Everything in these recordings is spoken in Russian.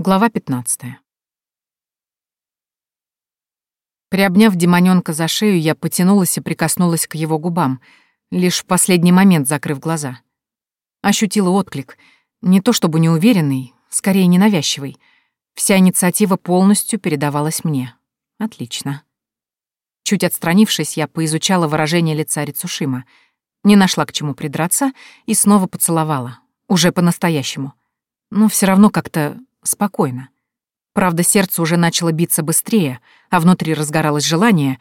Глава 15. Приобняв демонёнка за шею, я потянулась и прикоснулась к его губам, лишь в последний момент закрыв глаза. Ощутила отклик, не то чтобы неуверенный, скорее ненавязчивый. Вся инициатива полностью передавалась мне. Отлично. Чуть отстранившись, я поизучала выражение лица Рицушима, не нашла к чему придраться и снова поцеловала, уже по-настоящему. Но все равно как-то спокойно. Правда, сердце уже начало биться быстрее, а внутри разгоралось желание,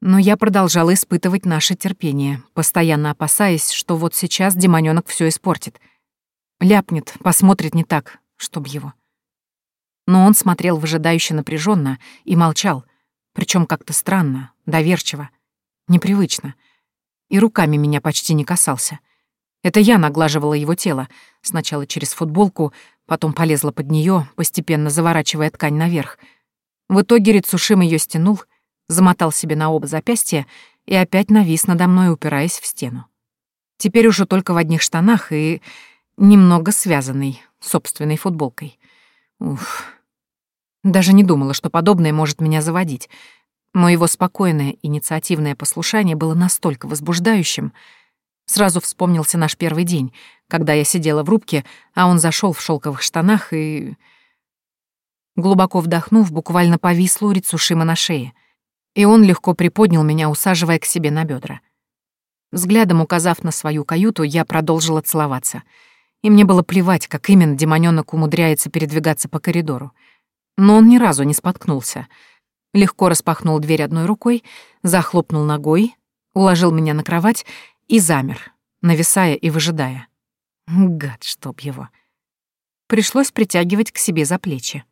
но я продолжала испытывать наше терпение, постоянно опасаясь, что вот сейчас демонёнок всё испортит. Ляпнет, посмотрит не так, чтоб его. Но он смотрел выжидающе напряженно и молчал, причём как-то странно, доверчиво, непривычно, и руками меня почти не касался. Это я наглаживала его тело, сначала через футболку, потом полезла под нее, постепенно заворачивая ткань наверх. В итоге Рицушим ее стянул, замотал себе на оба запястья и опять навис надо мной, упираясь в стену. Теперь уже только в одних штанах и немного связанный собственной футболкой. Уф. Даже не думала, что подобное может меня заводить. Но его спокойное, инициативное послушание было настолько возбуждающим — Сразу вспомнился наш первый день, когда я сидела в рубке, а он зашел в шелковых штанах и... Глубоко вдохнув, буквально повисла у Рицушима на шее, и он легко приподнял меня, усаживая к себе на бедра. Взглядом указав на свою каюту, я продолжила целоваться. И мне было плевать, как именно демонёнок умудряется передвигаться по коридору. Но он ни разу не споткнулся. Легко распахнул дверь одной рукой, захлопнул ногой, уложил меня на кровать и замер, нависая и выжидая. Гад, чтоб его. Пришлось притягивать к себе за плечи.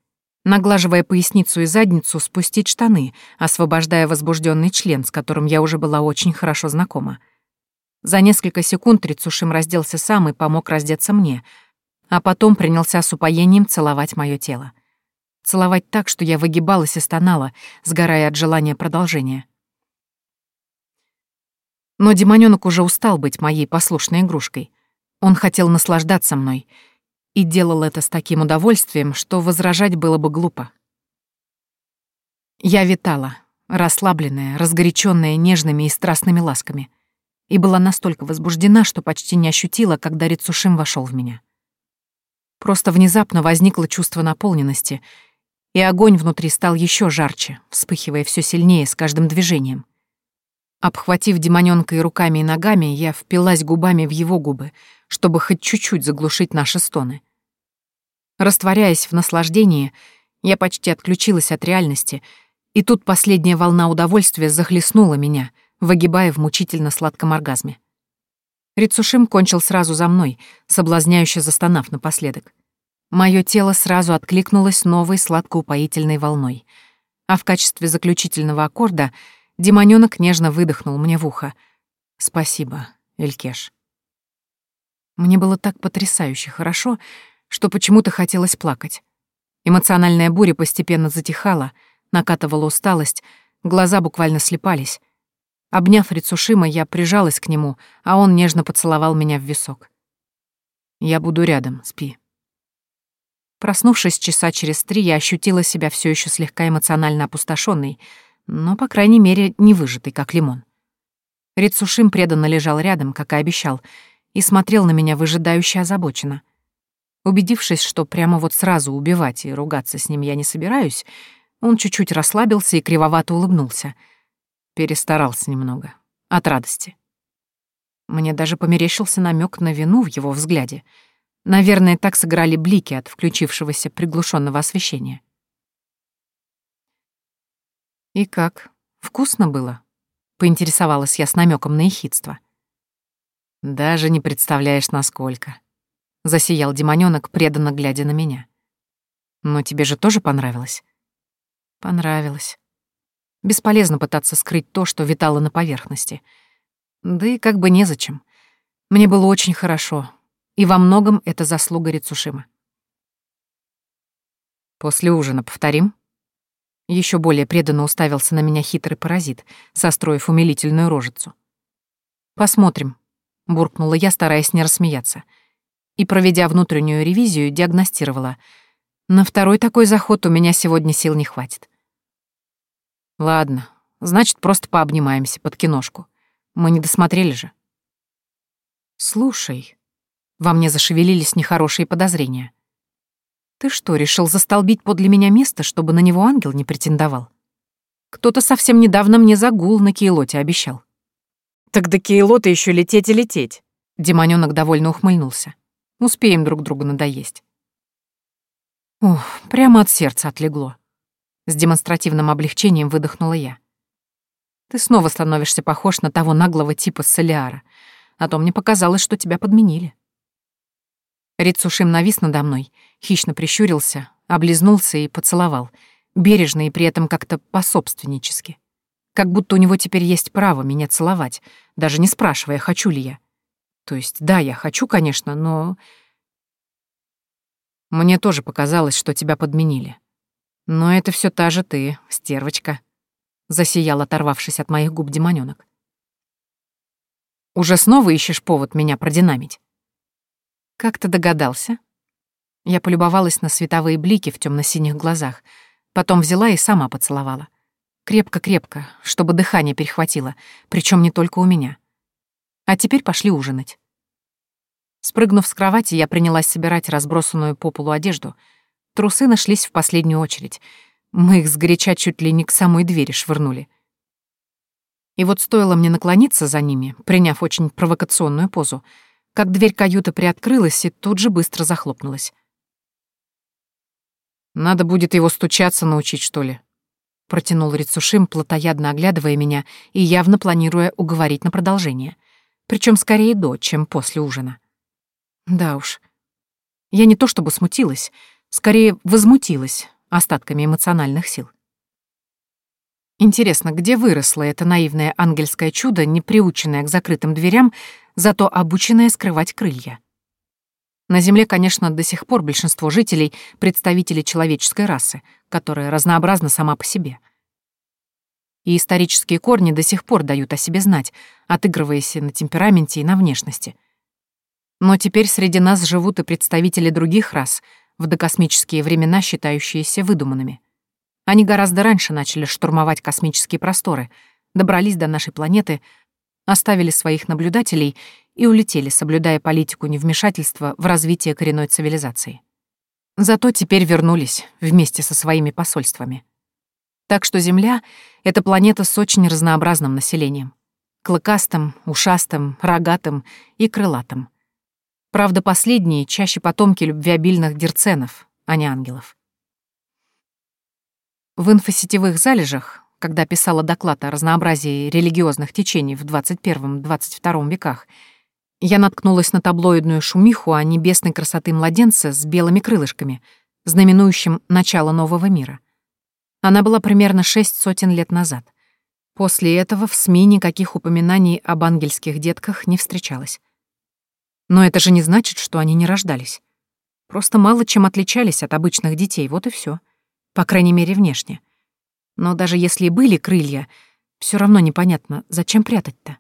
Наглаживая поясницу и задницу, спустить штаны, освобождая возбужденный член, с которым я уже была очень хорошо знакома. За несколько секунд Рицушим разделся сам и помог раздеться мне, а потом принялся с упоением целовать мое тело. Целовать так, что я выгибалась и стонала, сгорая от желания продолжения. Но демонёнок уже устал быть моей послушной игрушкой. Он хотел наслаждаться мной и делал это с таким удовольствием, что возражать было бы глупо. Я витала, расслабленная, разгоряченная нежными и страстными ласками, и была настолько возбуждена, что почти не ощутила, когда Рицушим вошел в меня. Просто внезапно возникло чувство наполненности, и огонь внутри стал еще жарче, вспыхивая все сильнее с каждым движением — Обхватив демонёнка руками и ногами, я впилась губами в его губы, чтобы хоть чуть-чуть заглушить наши стоны. Растворяясь в наслаждении, я почти отключилась от реальности, и тут последняя волна удовольствия захлестнула меня, выгибая в мучительно сладком оргазме. Рицушим кончил сразу за мной, соблазняюще застонав напоследок. Моё тело сразу откликнулось новой сладкоупоительной волной, а в качестве заключительного аккорда — Демонёнок нежно выдохнул мне в ухо. «Спасибо, Элькеш». Мне было так потрясающе хорошо, что почему-то хотелось плакать. Эмоциональная буря постепенно затихала, накатывала усталость, глаза буквально слепались. Обняв Рицушима, я прижалась к нему, а он нежно поцеловал меня в висок. «Я буду рядом, спи». Проснувшись часа через три, я ощутила себя все еще слегка эмоционально опустошенной, но, по крайней мере, не выжатый, как лимон. Рицушим преданно лежал рядом, как и обещал, и смотрел на меня выжидающе озабоченно. Убедившись, что прямо вот сразу убивать и ругаться с ним я не собираюсь, он чуть-чуть расслабился и кривовато улыбнулся. Перестарался немного. От радости. Мне даже померещился намек на вину в его взгляде. Наверное, так сыграли блики от включившегося приглушенного освещения. «И как? Вкусно было?» — поинтересовалась я с намеком на ехидство. «Даже не представляешь, насколько», — засиял демонёнок, преданно глядя на меня. «Но тебе же тоже понравилось?» «Понравилось. Бесполезно пытаться скрыть то, что витало на поверхности. Да и как бы незачем. Мне было очень хорошо, и во многом это заслуга Рицушима. «После ужина повторим?» Еще более преданно уставился на меня хитрый паразит, состроив умилительную рожицу. «Посмотрим», — буркнула я, стараясь не рассмеяться. И, проведя внутреннюю ревизию, диагностировала. На второй такой заход у меня сегодня сил не хватит. Ладно, значит, просто пообнимаемся под киношку. Мы не досмотрели же. Слушай, во мне зашевелились нехорошие подозрения. Ты что, решил застолбить подле меня место, чтобы на него ангел не претендовал? Кто-то совсем недавно мне загул на Кейлоте обещал. Так до Кейлота еще лететь и лететь. Демонёнок довольно ухмыльнулся. Успеем друг другу надоесть. Ух, прямо от сердца отлегло. С демонстративным облегчением выдохнула я. Ты снова становишься похож на того наглого типа Солиара, а то мне показалось, что тебя подменили. Рицушим навис надо мной, хищно прищурился, облизнулся и поцеловал, бережно и при этом как-то пособственнически. Как будто у него теперь есть право меня целовать, даже не спрашивая, хочу ли я. То есть, да, я хочу, конечно, но... Мне тоже показалось, что тебя подменили. Но это все та же ты, стервочка. Засиял, оторвавшись от моих губ демонёнок. Уже снова ищешь повод меня продинамить? «Как ты догадался?» Я полюбовалась на световые блики в темно-синих глазах, потом взяла и сама поцеловала. Крепко-крепко, чтобы дыхание перехватило, причем не только у меня. А теперь пошли ужинать. Спрыгнув с кровати, я принялась собирать разбросанную по полу одежду. Трусы нашлись в последнюю очередь. Мы их сгоряча чуть ли не к самой двери швырнули. И вот стоило мне наклониться за ними, приняв очень провокационную позу, как дверь каюты приоткрылась и тут же быстро захлопнулась. «Надо будет его стучаться научить, что ли?» — протянул Рицушим, плотоядно оглядывая меня и явно планируя уговорить на продолжение. Причем скорее до, чем после ужина. Да уж. Я не то чтобы смутилась, скорее возмутилась остатками эмоциональных сил. Интересно, где выросло это наивное ангельское чудо, не приученное к закрытым дверям, зато обученное скрывать крылья? На Земле, конечно, до сих пор большинство жителей — представители человеческой расы, которая разнообразна сама по себе. И исторические корни до сих пор дают о себе знать, отыгрываясь на темпераменте и на внешности. Но теперь среди нас живут и представители других рас, в докосмические времена считающиеся выдуманными — они гораздо раньше начали штурмовать космические просторы, добрались до нашей планеты, оставили своих наблюдателей и улетели, соблюдая политику невмешательства в развитие коренной цивилизации. Зато теперь вернулись вместе со своими посольствами. Так что Земля — это планета с очень разнообразным населением. Клыкастым, ушастым, рогатым и крылатым. Правда, последние чаще потомки любвеобильных дерценов, а не ангелов. В инфосетевых залежах, когда писала доклад о разнообразии религиозных течений в 21-22 веках, я наткнулась на таблоидную шумиху о небесной красоты младенца с белыми крылышками, знаменующим начало нового мира. Она была примерно шесть сотен лет назад. После этого в СМИ никаких упоминаний об ангельских детках не встречалось. Но это же не значит, что они не рождались. Просто мало чем отличались от обычных детей, вот и все по крайней мере, внешне. Но даже если и были крылья, все равно непонятно, зачем прятать-то.